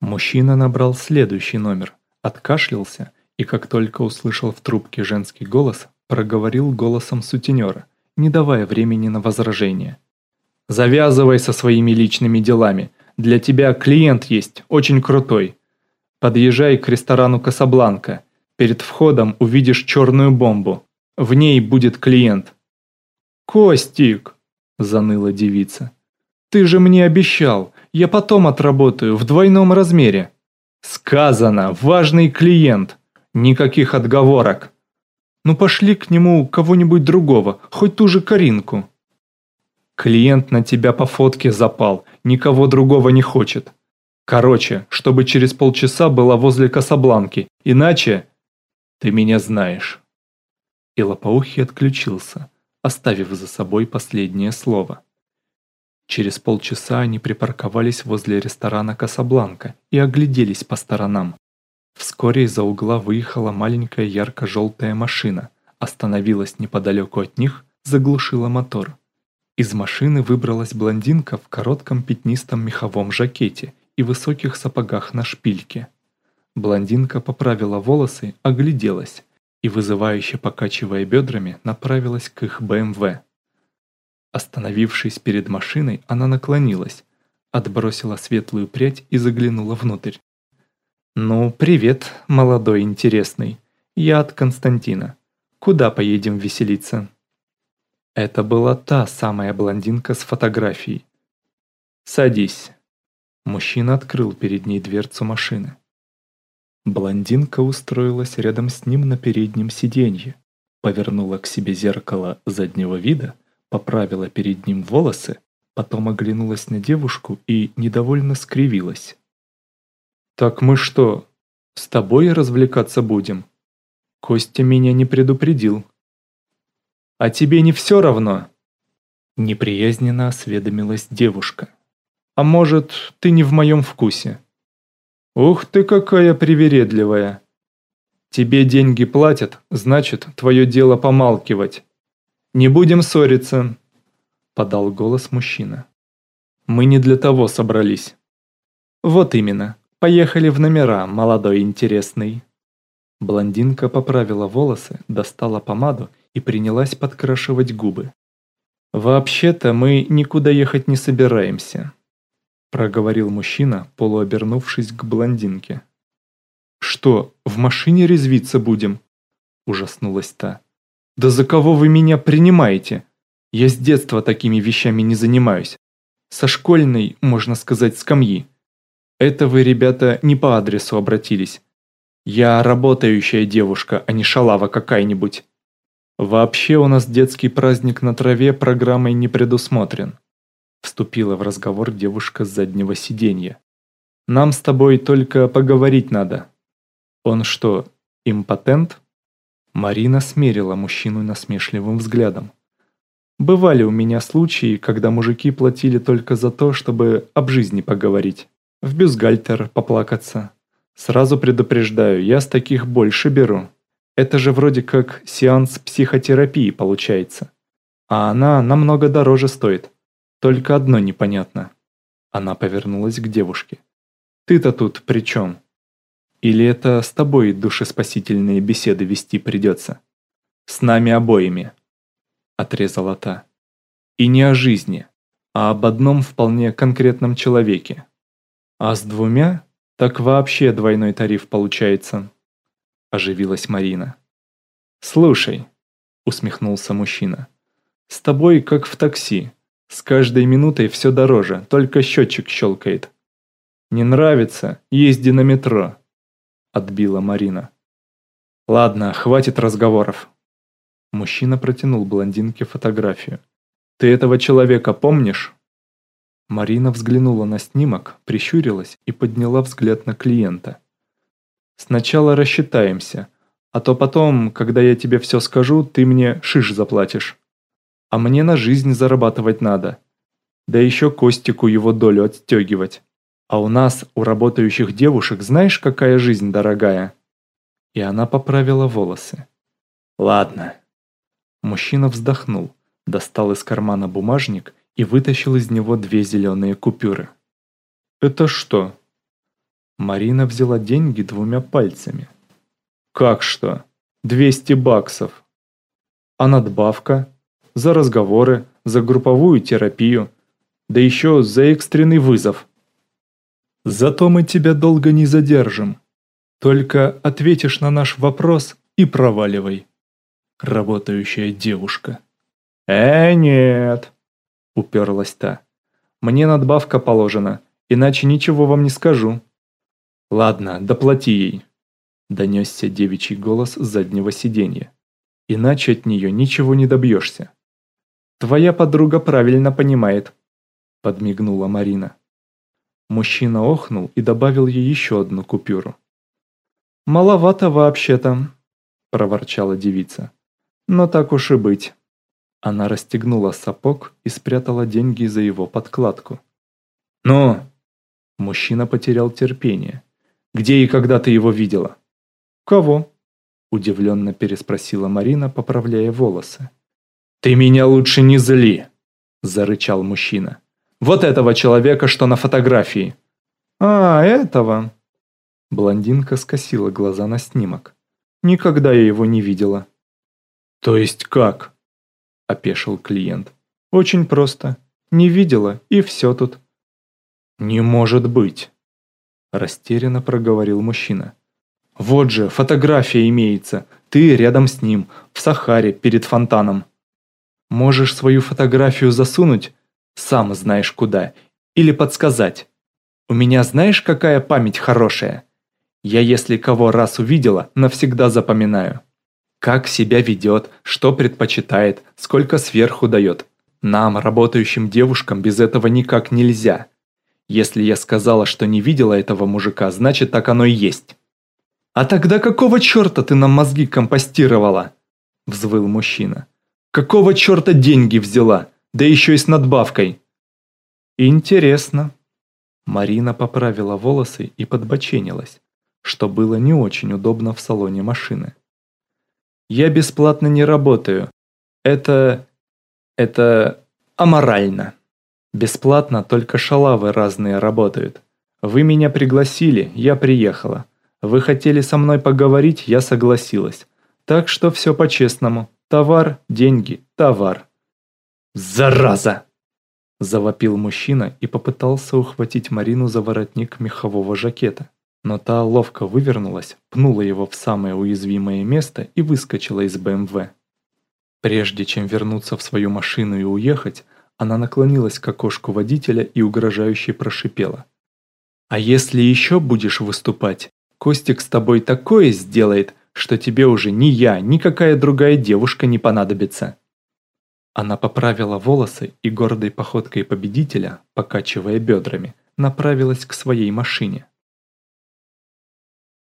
Мужчина набрал следующий номер, откашлялся и как только услышал в трубке женский голос, проговорил голосом сутенера, не давая времени на возражение. «Завязывай со своими личными делами. Для тебя клиент есть, очень крутой. Подъезжай к ресторану «Касабланка». Перед входом увидишь черную бомбу. В ней будет клиент». «Костик!» – заныла девица. «Ты же мне обещал, я потом отработаю в двойном размере». «Сказано, важный клиент. Никаких отговорок». «Ну пошли к нему кого-нибудь другого, хоть ту же Каринку». «Клиент на тебя по фотке запал, никого другого не хочет. Короче, чтобы через полчаса была возле Касабланки, иначе...» «Ты меня знаешь». И Лопоухий отключился, оставив за собой последнее слово. Через полчаса они припарковались возле ресторана «Касабланка» и огляделись по сторонам. Вскоре из-за угла выехала маленькая ярко-желтая машина, остановилась неподалеку от них, заглушила мотор. Из машины выбралась блондинка в коротком пятнистом меховом жакете и высоких сапогах на шпильке. Блондинка поправила волосы, огляделась и, вызывающе покачивая бедрами, направилась к их БМВ. Остановившись перед машиной, она наклонилась, отбросила светлую прядь и заглянула внутрь. «Ну, привет, молодой интересный. Я от Константина. Куда поедем веселиться?» Это была та самая блондинка с фотографией. «Садись». Мужчина открыл перед ней дверцу машины. Блондинка устроилась рядом с ним на переднем сиденье, повернула к себе зеркало заднего вида поправила перед ним волосы, потом оглянулась на девушку и недовольно скривилась. «Так мы что, с тобой развлекаться будем? Костя меня не предупредил». «А тебе не все равно?» Неприязненно осведомилась девушка. «А может, ты не в моем вкусе?» «Ух ты какая привередливая!» «Тебе деньги платят, значит, твое дело помалкивать. «Не будем ссориться», – подал голос мужчина. «Мы не для того собрались». «Вот именно. Поехали в номера, молодой интересный». Блондинка поправила волосы, достала помаду и принялась подкрашивать губы. «Вообще-то мы никуда ехать не собираемся», – проговорил мужчина, полуобернувшись к блондинке. «Что, в машине резвиться будем?» – ужаснулась та. «Да за кого вы меня принимаете? Я с детства такими вещами не занимаюсь. Со школьной, можно сказать, скамьи. Это вы, ребята, не по адресу обратились. Я работающая девушка, а не шалава какая-нибудь. Вообще у нас детский праздник на траве программой не предусмотрен. Вступила в разговор девушка с заднего сиденья. Нам с тобой только поговорить надо. Он что, импотент? Марина смерила мужчину насмешливым взглядом. «Бывали у меня случаи, когда мужики платили только за то, чтобы об жизни поговорить. В бюстгальтер поплакаться. Сразу предупреждаю, я с таких больше беру. Это же вроде как сеанс психотерапии получается. А она намного дороже стоит. Только одно непонятно». Она повернулась к девушке. «Ты-то тут при чем?» Или это с тобой душеспасительные беседы вести придется? С нами обоими. Отрезала та. И не о жизни, а об одном вполне конкретном человеке. А с двумя так вообще двойной тариф получается. Оживилась Марина. Слушай, усмехнулся мужчина. С тобой как в такси. С каждой минутой все дороже, только счетчик щелкает. Не нравится, езди на метро отбила Марина. «Ладно, хватит разговоров». Мужчина протянул блондинке фотографию. «Ты этого человека помнишь?» Марина взглянула на снимок, прищурилась и подняла взгляд на клиента. «Сначала рассчитаемся, а то потом, когда я тебе все скажу, ты мне шиш заплатишь. А мне на жизнь зарабатывать надо. Да еще Костику его долю отстегивать». А у нас, у работающих девушек, знаешь, какая жизнь дорогая?» И она поправила волосы. «Ладно». Мужчина вздохнул, достал из кармана бумажник и вытащил из него две зеленые купюры. «Это что?» Марина взяла деньги двумя пальцами. «Как что? 200 баксов. А надбавка? За разговоры, за групповую терапию, да еще за экстренный вызов. Зато мы тебя долго не задержим. Только ответишь на наш вопрос и проваливай. Работающая девушка». «Э, нет!» – уперлась та. «Мне надбавка положена, иначе ничего вам не скажу». «Ладно, доплати ей», – донесся девичий голос с заднего сиденья. «Иначе от нее ничего не добьешься». «Твоя подруга правильно понимает», – подмигнула Марина. Мужчина охнул и добавил ей еще одну купюру. «Маловато вообще-то», – проворчала девица. «Но так уж и быть». Она расстегнула сапог и спрятала деньги за его подкладку. «Ну?» Мужчина потерял терпение. Где и когда ты его видела?» «Кого?» – удивленно переспросила Марина, поправляя волосы. «Ты меня лучше не зли!» – зарычал мужчина. «Вот этого человека, что на фотографии!» «А, этого!» Блондинка скосила глаза на снимок. «Никогда я его не видела». «То есть как?» – опешил клиент. «Очень просто. Не видела, и все тут». «Не может быть!» Растерянно проговорил мужчина. «Вот же, фотография имеется. Ты рядом с ним, в Сахаре, перед фонтаном. Можешь свою фотографию засунуть, сам знаешь куда, или подсказать. У меня знаешь, какая память хорошая? Я если кого раз увидела, навсегда запоминаю. Как себя ведет, что предпочитает, сколько сверху дает. Нам, работающим девушкам, без этого никак нельзя. Если я сказала, что не видела этого мужика, значит так оно и есть. А тогда какого черта ты нам мозги компостировала? Взвыл мужчина. Какого черта деньги взяла? Да еще и с надбавкой. Интересно. Марина поправила волосы и подбоченилась, что было не очень удобно в салоне машины. Я бесплатно не работаю. Это... это... аморально. Бесплатно только шалавы разные работают. Вы меня пригласили, я приехала. Вы хотели со мной поговорить, я согласилась. Так что все по-честному. Товар, деньги, товар. Зараза! Завопил мужчина и попытался ухватить Марину за воротник мехового жакета. Но та ловко вывернулась, пнула его в самое уязвимое место и выскочила из БМВ. Прежде чем вернуться в свою машину и уехать, она наклонилась к окошку водителя и угрожающе прошипела. «А если еще будешь выступать, Костик с тобой такое сделает, что тебе уже ни я, ни какая другая девушка не понадобится». Она поправила волосы и гордой походкой победителя, покачивая бедрами, направилась к своей машине.